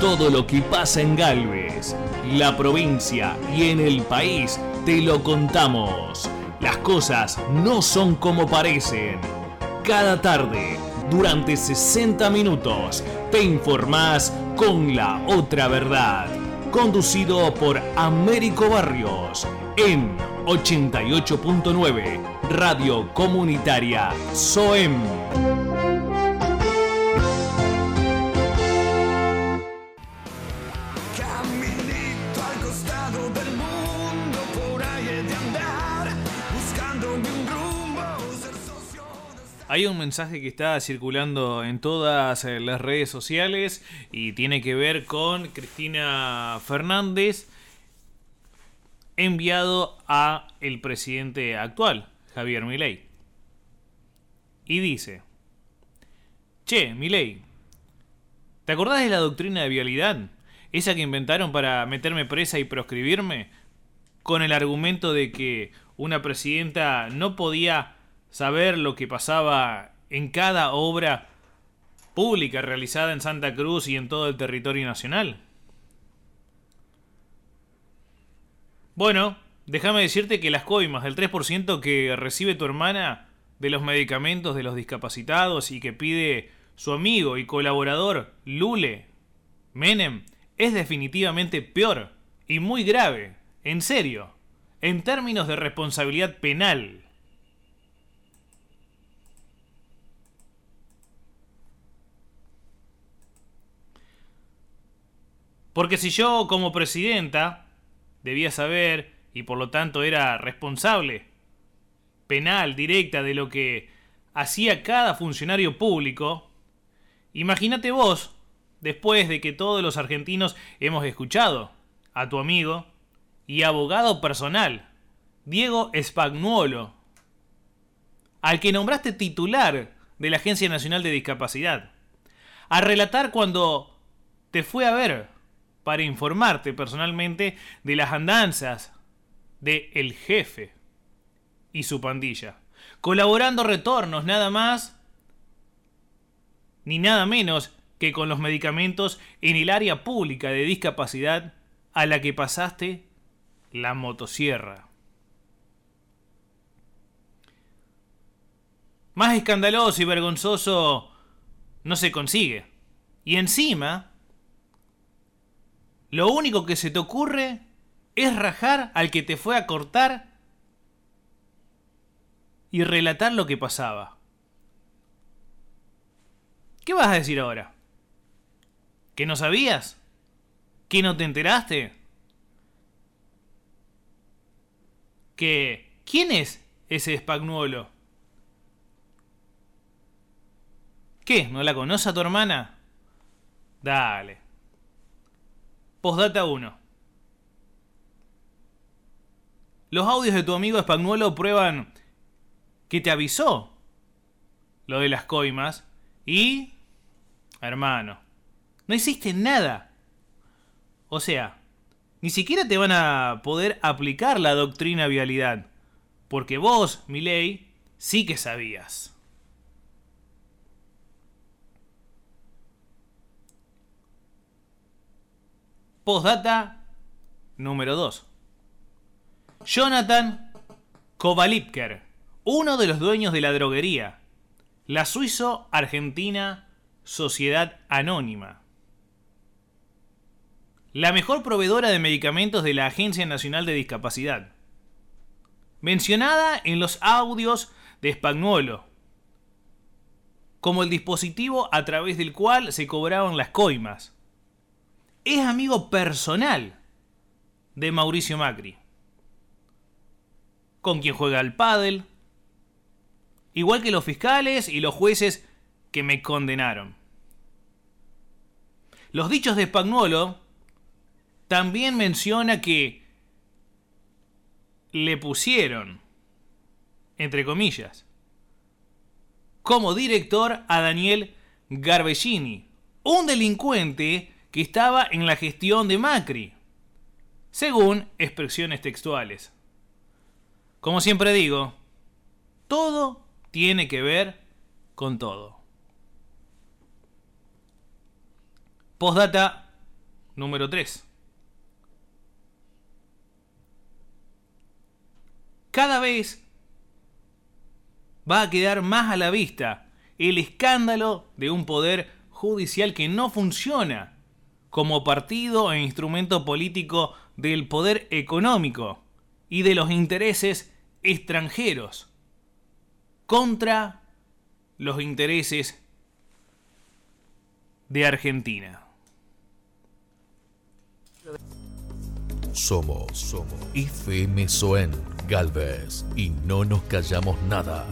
Todo lo que pasa en Galvez, la provincia y en el país te lo contamos. Las cosas no son como parecen. Cada tarde, durante 60 minutos, te informás con la otra verdad. Conducido por Américo Barrios en 88.9 Radio Comunitaria SOEM. Hay un mensaje que está circulando en todas eh, las redes sociales y tiene que ver con Cristina Fernández enviado a el presidente actual, Javier Milei. Y dice: Che, Milei, ¿te acordás de la doctrina de vialidad? Esa que inventaron para meterme presa y proscribirme con el argumento de que una presidenta no podía saber lo que pasaba en cada obra pública realizada en Santa Cruz y en todo el territorio nacional. Bueno, déjame decirte que las coimas del 3% que recibe tu hermana de los medicamentos de los discapacitados y que pide su amigo y colaborador Lule Menem es definitivamente peor y muy grave, en serio, en términos de responsabilidad penal. Porque si yo como presidenta debía saber y por lo tanto era responsable penal directa de lo que hacía cada funcionario público, imagínate vos, después de que todos los argentinos hemos escuchado a tu amigo y abogado personal, Diego Spagnuolo, al que nombraste titular de la Agencia Nacional de Discapacidad, a relatar cuando te fue a ver para informarte personalmente de las andanzas de el jefe y su pandilla, colaborando retornos nada más ni nada menos que con los medicamentos en el área pública de discapacidad a la que pasaste la motosierra. Más escandaloso y vergonzoso no se consigue. Y encima, lo único que se te ocurre es rajar al que te fue a cortar y relatar lo que pasaba. ¿Qué vas a decir ahora? ¿Que no sabías? ¿Que no te enteraste? ¿Que quién es ese espagnuolo? ¿Qué? ¿No la conoce a tu hermana? Dale. Postdata 1. Los audios de tu amigo Spagnuolo prueban que te avisó lo de las coimas y... Hermano, no hiciste nada. O sea, ni siquiera te van a poder aplicar la doctrina vialidad. Porque vos, Milei, sí que sabías. Postdata número 2. Jonathan Kovalipker, uno de los dueños de la droguería, la suizo-argentina Sociedad Anónima. La mejor proveedora de medicamentos de la Agencia Nacional de Discapacidad. Mencionada en los audios de Spagnuolo, como el dispositivo a través del cual se cobraban las coimas. Es amigo personal de Mauricio Macri, con quien juega al pádel, igual que los fiscales y los jueces que me condenaron. Los dichos de Spagnuolo también menciona que le pusieron, entre comillas, como director a Daniel Garbellini, un delincuente que estaba en la gestión de Macri, según expresiones textuales. Como siempre digo, todo tiene que ver con todo. Postdata número 3. Cada vez va a quedar más a la vista el escándalo de un poder judicial que no funciona como partido e instrumento político del poder económico y de los intereses extranjeros contra los intereses de Argentina. Somos, somos FM Soen Galvez y no nos callamos nada.